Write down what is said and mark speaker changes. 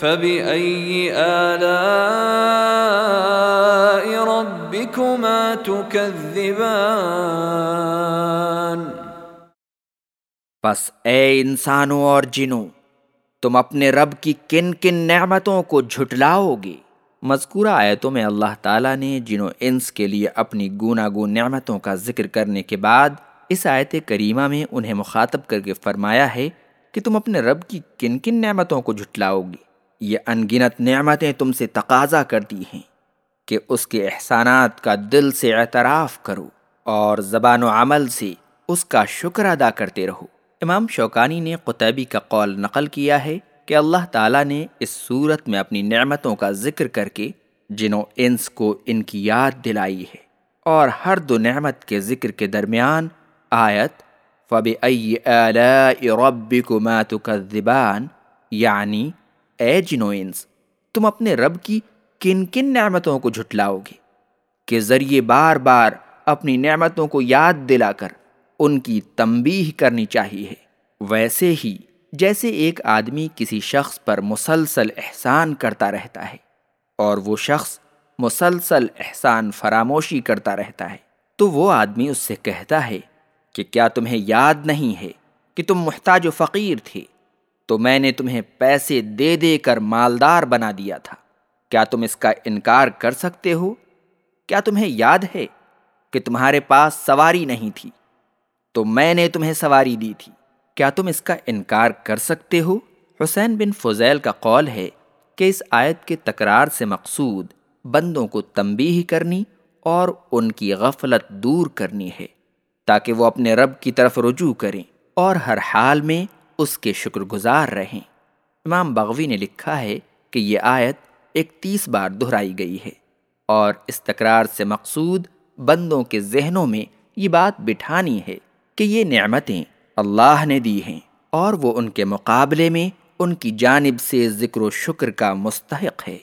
Speaker 1: فبأي آلاء ربكما تكذبان
Speaker 2: پس اے انسانوں اور جنوں، تم اپنے رب کی کن کن نعمتوں کو جھٹلاؤ گے؟ مذکورہ آیتوں میں اللہ تعالیٰ نے جنوں انس کے لیے اپنی گوناگو نعمتوں کا ذکر کرنے کے بعد اس آیت کریمہ میں انہیں مخاطب کر کے فرمایا ہے کہ تم اپنے رب کی کن کن نعمتوں کو جھٹلاؤ گے۔ یہ انگنت نعمتیں تم سے تقاضا کرتی ہیں کہ اس کے احسانات کا دل سے اعتراف کرو اور زبان و عمل سے اس کا شکر ادا کرتے رہو۔ امام شوکانی نے قطبی کا قول نقل کیا ہے کہ اللہ تعالیٰ نے اس صورت میں اپنی نعمتوں کا ذکر کر کے جنوں انس کو ان کی یاد دلائی ہے اور ہر دو نعمت کے ذکر کے درمیان آیت فب رب کو یعنی اے جنو انس تم اپنے رب کی کن کن نعمتوں کو جھٹلاؤ گے کہ ذریعے بار بار اپنی نعمتوں کو یاد دلا کر ان کی تنبیہ کرنی چاہیے۔ ویسے ہی جیسے ایک آدمی کسی شخص پر مسلسل احسان کرتا رہتا ہے اور وہ شخص مسلسل احسان فراموشی کرتا رہتا ہے، تو وہ آدمی اس سے کہتا ہے کہ کیا تمہیں یاد نہیں ہے کہ تم محتاج و فقیر تھے؟ تو میں نے تمہیں پیسے دے دے کر مالدار بنا دیا تھا۔ کیا تم اس کا انکار کر سکتے ہو؟ کیا تمہیں یاد ہے کہ تمہارے پاس سواری نہیں تھی؟ تو میں نے تمہیں سواری دی تھی۔ کیا تم اس کا انکار کر سکتے ہو؟ حسین بن فضیل کا قول ہے کہ اس آیت کے تکرار سے مقصود بندوں کو تنبیہ کرنی اور ان کی غفلت دور کرنی ہے تاکہ وہ اپنے رب کی طرف رجوع کریں اور ہر حال میں اس کے شکر گزار رہیں۔ امام بغوی نے لکھا ہے کہ یہ آیت اکتیس بار دہرائی گئی ہے اور اس تکرار سے مقصود بندوں کے ذہنوں میں یہ بات بٹھانی ہے کہ یہ نعمتیں اللہ نے دی ہیں اور وہ ان کے مقابلے میں ان کی جانب سے ذکر و شکر کا مستحق ہے۔